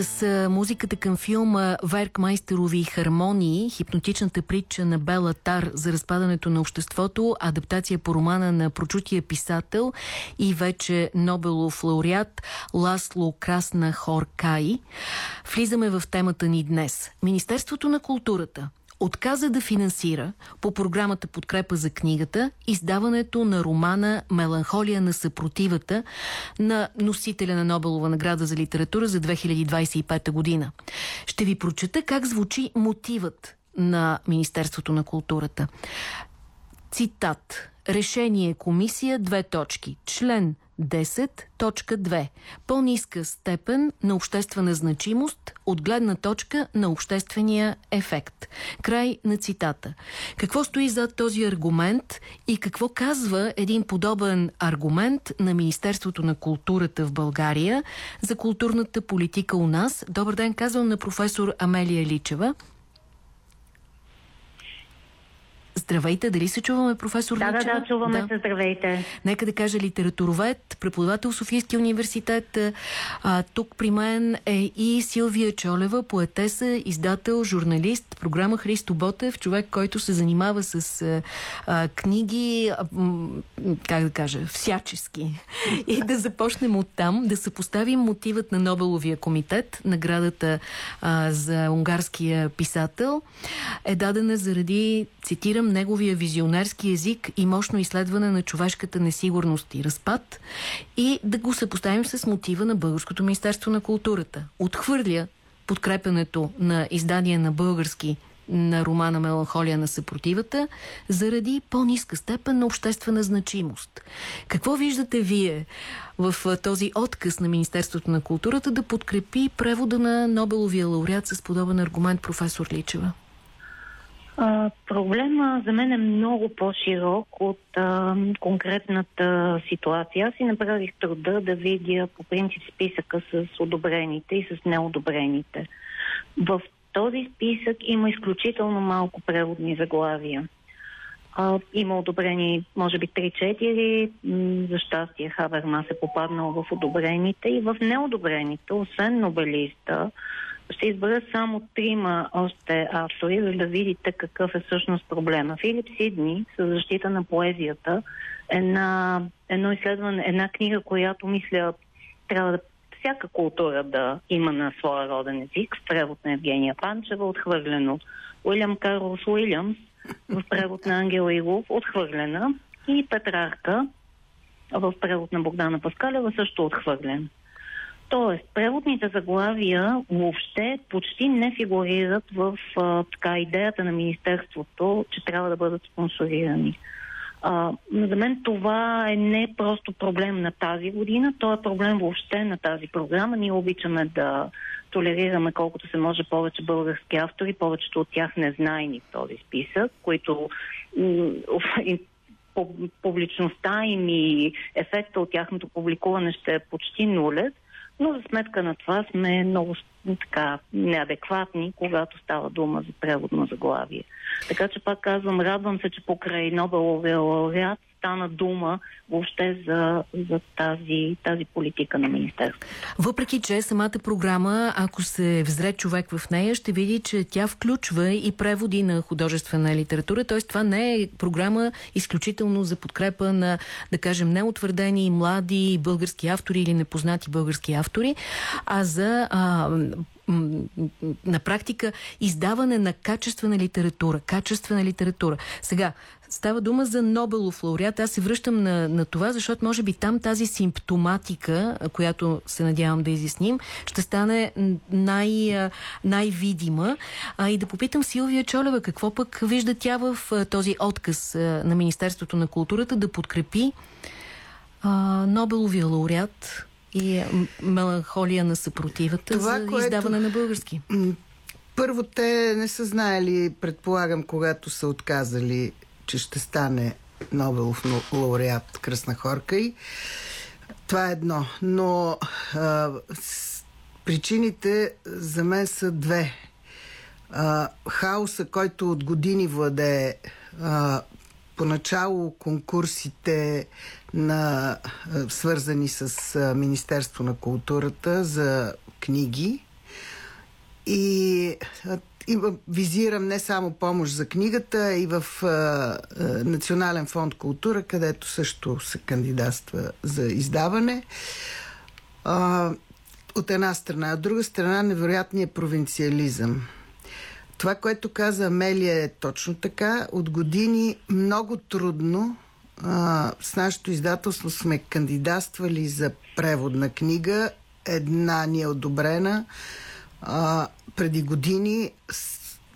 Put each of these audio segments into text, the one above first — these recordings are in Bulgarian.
С музиката към филма Веркмайстерови хармонии, хипнотичната притча на Бела Тар за разпадането на обществото, адаптация по романа на прочутия писател и вече Нобелов лауреат Ласло Красна Хоркай. Влизаме в темата ни днес. Министерството на културата – отказа да финансира по програмата Подкрепа за книгата издаването на романа Меланхолия на съпротивата на носителя на Нобелова награда за литература за 2025 година. Ще ви прочета как звучи мотивът на Министерството на културата. Цитат. Решение комисия, две точки. Член 10.2. По-ниска степен на обществена значимост от гледна точка на обществения ефект. Край на цитата. Какво стои зад този аргумент и какво казва един подобен аргумент на Министерството на културата в България за културната политика у нас? Добър ден, казвам на професор Амелия Личева. Здравейте, дали се чуваме, професор Да, Личева? да, да, чуваме да. се, здравейте. Нека да кажа литературовед, преподавател Софийския университет. А, тук при мен е и Силвия Чолева, поетеса, издател, журналист, програма Христо Ботев, човек, който се занимава с а, книги, а, как да кажа, всячески. И да започнем от там, да съпоставим мотивът на Нобеловия комитет, наградата а, за унгарския писател, е дадена заради, цитирам, цитирам неговия визионерски език и мощно изследване на човешката несигурност и разпад и да го съпоставим с мотива на Българското Министерство на културата. Отхвърля подкрепенето на издание на български на романа Меланхолия на съпротивата заради по-ниска степен на обществена значимост. Какво виждате вие в този отказ на Министерството на културата да подкрепи превода на Нобеловия лауреат с подобен аргумент професор Личева? А, проблема за мен е много по-широк от а, конкретната ситуация. Аз си направих труда да видя по принцип списъка с одобрените и с неодобрените. В този списък има изключително малко преводни заглавия. А, има одобрени, може би, 3-4. За щастие Хабермас е попаднал в одобрените и в неодобрените, освен Нобелиста, ще избера само трима още автори, за да видите какъв е всъщност проблема. Филип Сидни с защита на поезията една, едно изследване, една книга, която мисля трябва да всяка култура да има на своя роден език, в превод на Евгения Панчева, отхвърлено. Уилям Карлос Уилямс, в превод на Ангела Илов, отхвърлена. И Петрарка, в превод на Богдана Паскалева, също отхвърлен. Тоест, преводните заглавия въобще почти не фигурират в а, така идеята на Министерството, че трябва да бъдат спонсорирани. А, за мен това е не просто проблем на тази година, то е проблем въобще на тази програма. Ние обичаме да толерираме колкото се може повече български автори, повечето от тях не знайни в този списък, които публичността им и ефекта от тяхното публикуване ще е почти нулев но за сметка на това сме много така неадекватни, когато става дума за преводно заглавие. Така че пак казвам, радвам се, че покрай Нобеловия лауреат стана дума въобще за, за тази, тази политика на Министерството. Въпреки, че самата програма, ако се взре човек в нея, ще види, че тя включва и преводи на художествена литература, т.е. това не е програма изключително за подкрепа на, да кажем, неутвърдени млади български автори или непознати български автори, а за а, на практика издаване на качествена литература. Качествена литература. Сега, става дума за Нобелов лауреат. Аз се връщам на, на това, защото може би там тази симптоматика, която се надявам да изясним, ще стане най, най-видима. И да попитам Силвия Чолева, какво пък вижда тя в този отказ на Министерството на културата да подкрепи а, Нобеловия лауреат и е меланхолия на съпротивата Това, за което... издаване на български? Първо, те не са знаели, предполагам, когато са отказали, че ще стане Нобелов лауреат Кръсна Хорка и това е едно. Но а, с, причините за мен са две. А, хаоса, който от години владее а, поначало конкурсите на, свързани с Министерство на културата за книги и и визирам не само помощ за книгата, и в а, а, Национален фонд култура, където също се кандидатства за издаване. А, от една страна. От друга страна, невероятният провинциализъм. Това, което каза Амелия е точно така. От години много трудно а, с нашето издателство сме кандидатствали за превод на книга. Една ни е одобрена а, преди години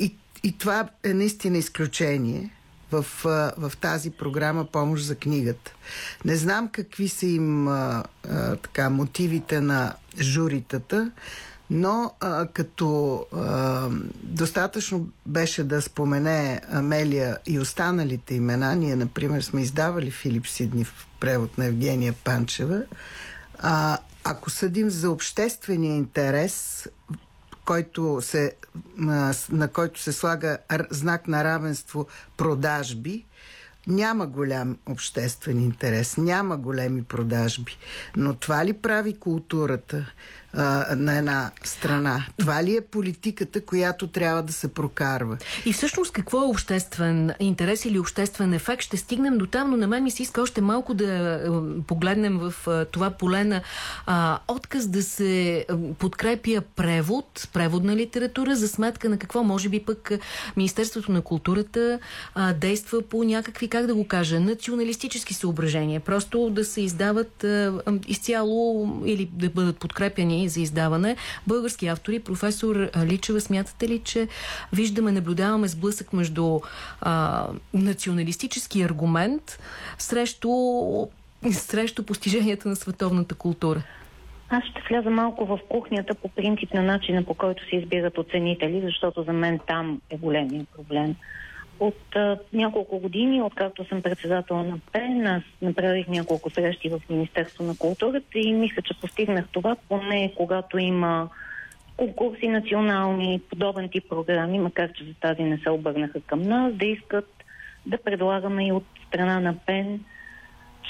и, и това е наистина изключение в, в тази програма Помощ за книгата. Не знам какви са им а, а, така, мотивите на журитата, но а, като а, достатъчно беше да спомене Амелия и останалите имена, ние, например, сме издавали Филип Сидни в превод на Евгения Панчева, а, ако съдим за обществения интерес, който се, на който се слага знак на равенство продажби, няма голям обществен интерес, няма големи продажби. Но това ли прави културата? На една страна. Това ли е политиката, която трябва да се прокарва? И всъщност какво е обществен интерес или обществен ефект? Ще стигнем до там, но на мен ми се иска още малко да погледнем в а, това поле на отказ да се подкрепя превод, преводна литература, за сметка на какво може би пък Министерството на културата а, действа по някакви, как да го кажа, националистически съображения. Просто да се издават а, изцяло или да бъдат подкрепяни за издаване. Български автори, професор Личева, смятате ли, че виждаме, наблюдаваме сблъсък между а, националистически аргумент срещу, срещу постиженията на световната култура? Аз ще вляза малко в кухнята по принцип на начина по който се избират оценители, защото за мен там е големия проблем. От а, няколко години, откакто съм председател на ПЕН, аз направих няколко срещи в Министерство на културата и мисля, че постигнах това, поне когато има конкурси национални, подобен тип програми, макар че за тази не се обърнаха към нас, да искат да предлагаме и от страна на ПЕН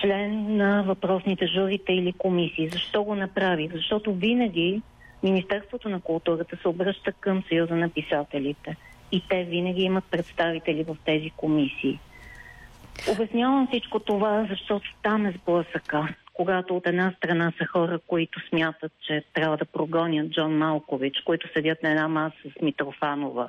член на въпросните журите или комисии. Защо го направих? Защото винаги Министерството на културата се обръща към Съюза на писателите – и те винаги имат представители в тези комисии. Обяснявам всичко това, защото там е сблъсъка. Когато от една страна са хора, които смятат, че трябва да прогонят Джон Малкович, които седят на една маса с Митрофанова,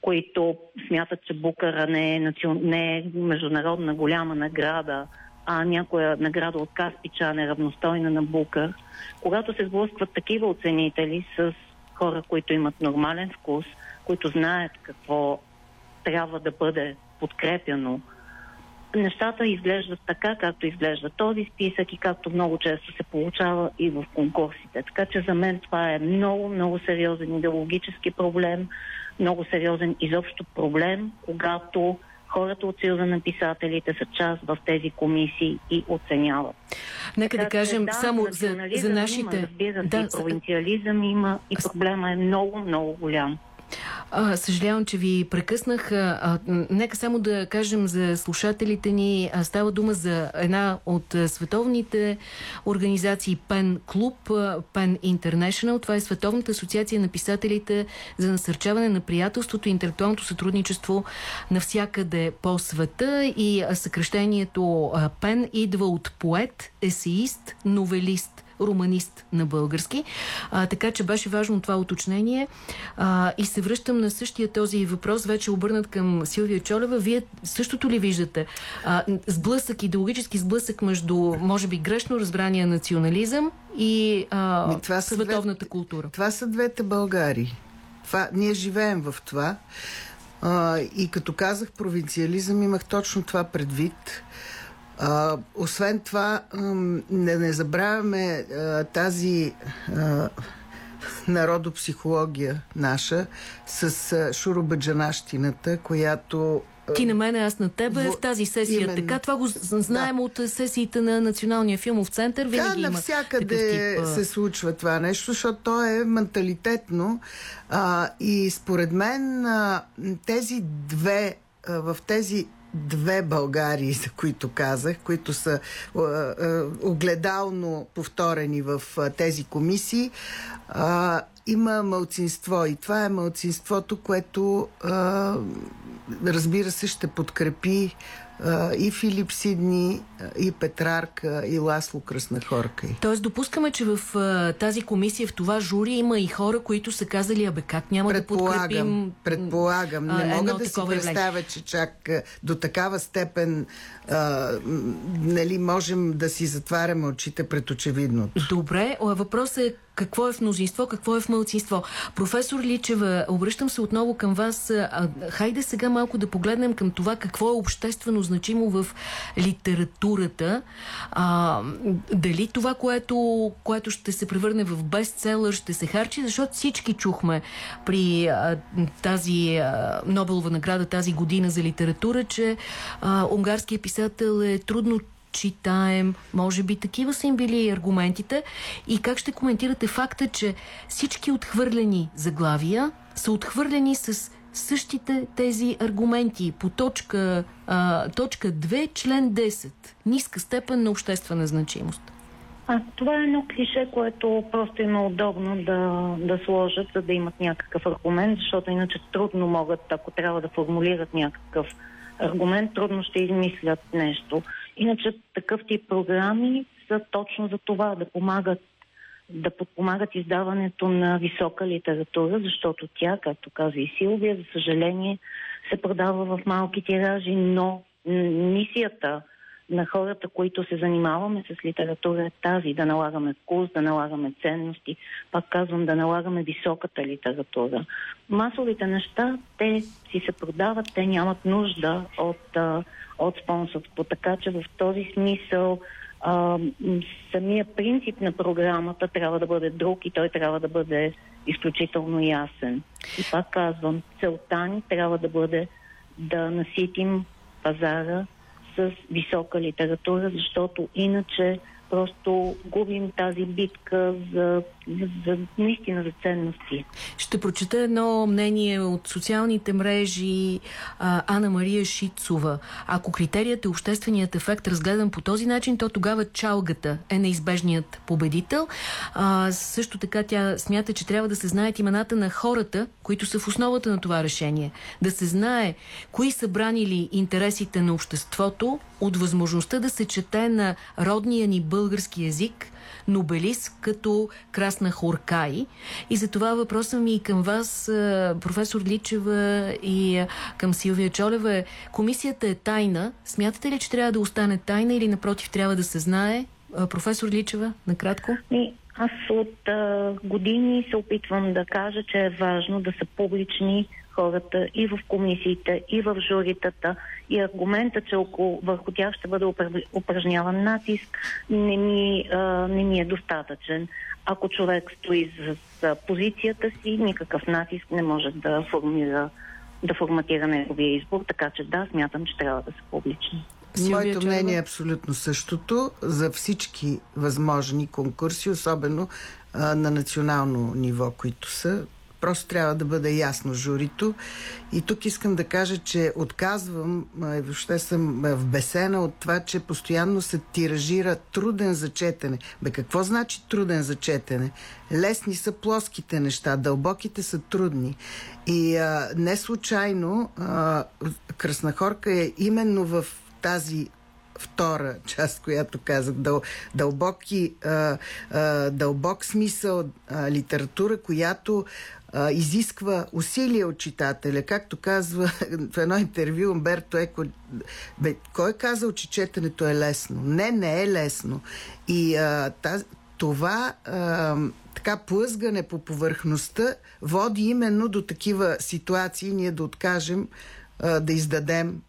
които смятат, че Букара не е, национ... не е международна голяма награда, а някоя награда от Каспичан е равностойна на Букър. Когато се сблъскват такива оценители с хора, които имат нормален вкус – които знаят какво трябва да бъде подкрепяно, нещата изглеждат така, както изглежда този списък и както много често се получава и в конкурсите. Така че за мен това е много, много сериозен идеологически проблем, много сериозен изобщо проблем, когато хората от Съюза на писателите са част в тези комисии и оценяват. Нека да кажем да, само за, за нашите... Има, разбира се, да, провинциализъм има и проблема е много, много голям. А, съжалявам, че ви прекъснах. А, нека само да кажем за слушателите ни. А, става дума за една от световните организации Пен Клуб, Пен International. Това е Световната асоциация на писателите за насърчаване на приятелството и интелектуалното сътрудничество навсякъде по света. И съкрещението Пен идва от поет, есеист, новелист романист на български. А, така че беше важно това уточнение. А, и се връщам на същия този въпрос, вече обърнат към Силвия Чолева. Вие същото ли виждате? А, сблъсък, идеологически сблъсък между, може би, грешно разбрания национализъм и а, Ми, това световната две, култура. Това са двете Българи. Това, ние живеем в това. А, и като казах провинциализъм, имах точно това предвид. А, освен това, не, не забравяме а, тази а, народопсихология наша с а, шурубаджанащината, която ти на мен, аз на тебе в, в тази сесия. Именно. Така, това го знаем да. от сесиите на Националния филмов център. Винаги да, навсякъде тип, се случва това нещо, защото то е менталитетно. А, и според мен а, тези две, а, в тези две Българии, за които казах, които са а, а, огледално повторени в а, тези комисии, а, има мълцинство и това е мълцинството, което а, разбира се ще подкрепи и Филип Сидни, и Петрарка, и Ласло Кръснахорка. Тоест допускаме, че в тази комисия, в това жури има и хора, които са казали, абе как няма да подкрепим... Предполагам, не мога да си представя, че чак до такава степен а, нали, можем да си затваряме очите пред очевидното. Добре, въпросът е какво е в мнозинство, какво е в мълцинство. Професор Личева, обръщам се отново към вас. Хайде сега малко да погледнем към това какво е обществено значимо в литературата. А, дали това, което, което ще се превърне в бестселър, ще се харчи, защото всички чухме при а, тази а, Нобелова награда тази година за литература, че а, унгарският писател е трудно читаем. Може би такива са им били аргументите. И как ще коментирате факта, че всички отхвърлени заглавия са отхвърлени с същите тези аргументи по точка, а, точка 2, член 10. Ниска степен на обществена значимост. А, това е едно клише, което просто им е удобно да, да сложат, за да имат някакъв аргумент, защото иначе трудно могат, ако трябва да формулират някакъв аргумент, трудно ще измислят нещо. Иначе такъв тип програми са точно за това да помагат да подпомагат издаването на висока литература, защото тя, както каза и Силвия, за съжаление се продава в малки тиражи, но мисията на хората, които се занимаваме с литература е тази, да налагаме вкус, да налагаме ценности, пак казвам, да налагаме високата литература. Масовите неща, те си се продават, те нямат нужда от, от спонсорство, така че в този смисъл а, самия принцип на програмата трябва да бъде друг и той трябва да бъде изключително ясен. И пак казвам, целта ни трябва да бъде да наситим пазара с висока литература, защото иначе просто губим тази битка за, за, за наистина за ценности. Ще прочета едно мнение от социалните мрежи Ана Мария Шицова. Ако критерият е общественият ефект разгледан по този начин, то тогава чалгата е неизбежният победител. А, също така тя смята, че трябва да се знаят имената на хората, които са в основата на това решение. Да се знае кои са бранили интересите на обществото от възможността да се чете на родния ни български язик Нобелист като Красна Хоркай. И за това въпросът ми и към вас, професор Личева и към Силвия Чолева е, комисията е тайна. Смятате ли, че трябва да остане тайна или напротив трябва да се знае? Професор Личева, накратко. Аз от а, години се опитвам да кажа, че е важно да са публични хората и в комисиите, и в журитата. И аргумента, че около, върху тях ще бъде упражняван натиск, не ми, а, не ми е достатъчен. Ако човек стои за, за позицията си, никакъв натиск не може да формира да форматира неговия избор, така че да, смятам, че трябва да са публични. Моето мнение е абсолютно същото за всички възможни конкурси, особено а, на национално ниво, които са. Просто трябва да бъде ясно журито. И тук искам да кажа, че отказвам, въобще съм в бесена от това, че постоянно се тиражира труден за четене. Бе, какво значи труден за четене? Лесни са плоските неща, дълбоките са трудни. И а, не случайно а, Кръснахорка е именно в тази втора част, която казах, дъл, дълбоки, дълбок смисъл а, литература, която изисква усилие от читателя. Както казва в едно интервю Умберто Еко, бе, кой е казал, че четенето е лесно? Не, не е лесно. И а, таз, това а, така плъзгане по повърхността води именно до такива ситуации ние да откажем а, да издадем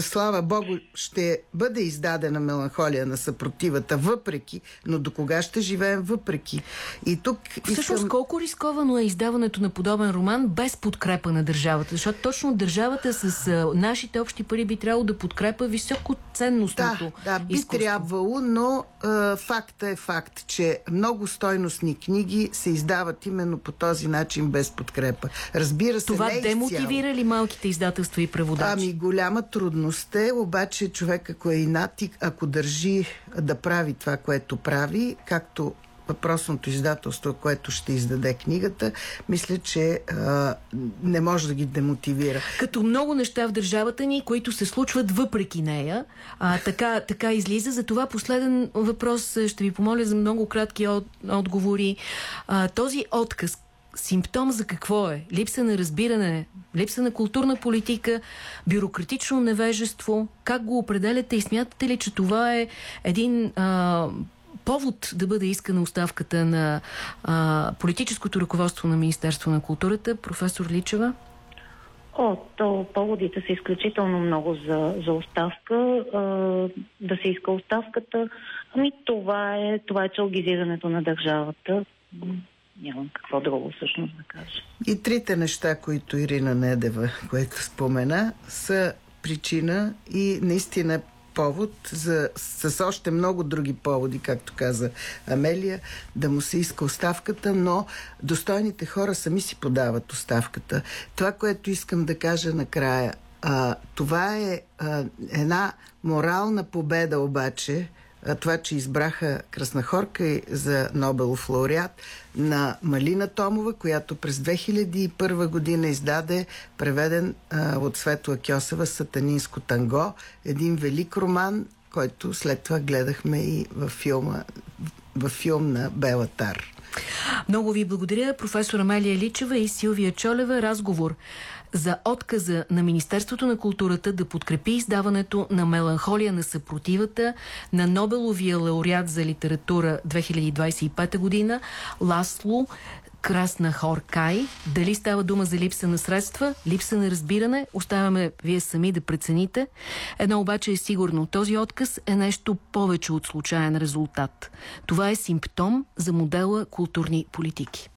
слава Богу, ще бъде издадена меланхолия на съпротивата, въпреки, но до кога ще живеем въпреки. И тук Всъщност, искам... колко рисковано е издаването на подобен роман без подкрепа на държавата? Защото точно държавата с нашите общи пари би трябвало да подкрепа високо ценностното Да, да би изкуство. трябвало, но а, факта е факт, че много стойностни книги се издават именно по този начин без подкрепа. Разбира се, Това не демотивира ли малките издателства и преводачи? Ами голяма трудност трудност е, обаче човек ако е инат, ако държи да прави това, което прави, както въпросното издателство, което ще издаде книгата, мисля, че а, не може да ги демотивира. Като много неща в държавата ни, които се случват въпреки нея, а, така, така излиза. За това последен въпрос ще ви помоля за много кратки от, отговори. А, този отказ, симптом за какво е? Липса на разбиране, липса на културна политика, бюрократично невежество. Как го определяте и смятате ли, че това е един а, повод да бъде искана оставката на а, политическото ръководство на Министерство на културата? Професор Личева? О, то поводите са изключително много за, за оставка. А, да се иска оставката, ами това е, това е чалгизирането на държавата нямам какво друго всъщност да кажа. И трите неща, които Ирина Недева, което спомена, са причина и наистина повод за, с още много други поводи, както каза Амелия, да му се иска оставката, но достойните хора сами си подават оставката. Това, което искам да кажа накрая, а, това е а, една морална победа обаче, това, че избраха Краснахорка за Нобелов лауреат на Малина Томова, която през 2001 година издаде преведен а, от Светла Кьосева Сатанинско танго, един велик роман, който след това гледахме и във филма, във филм на Бела Тар. Много ви благодаря, професор Амелия Личева и Силвия Чолева. Разговор за отказа на Министерството на културата да подкрепи издаването на Меланхолия на съпротивата на Нобеловия лауреат за литература 2025 година Ласло Красна Хоркай. Дали става дума за липса на средства, липса на разбиране, оставяме вие сами да прецените. Едно обаче е сигурно. Този отказ е нещо повече от случайен резултат. Това е симптом за модела културни политики.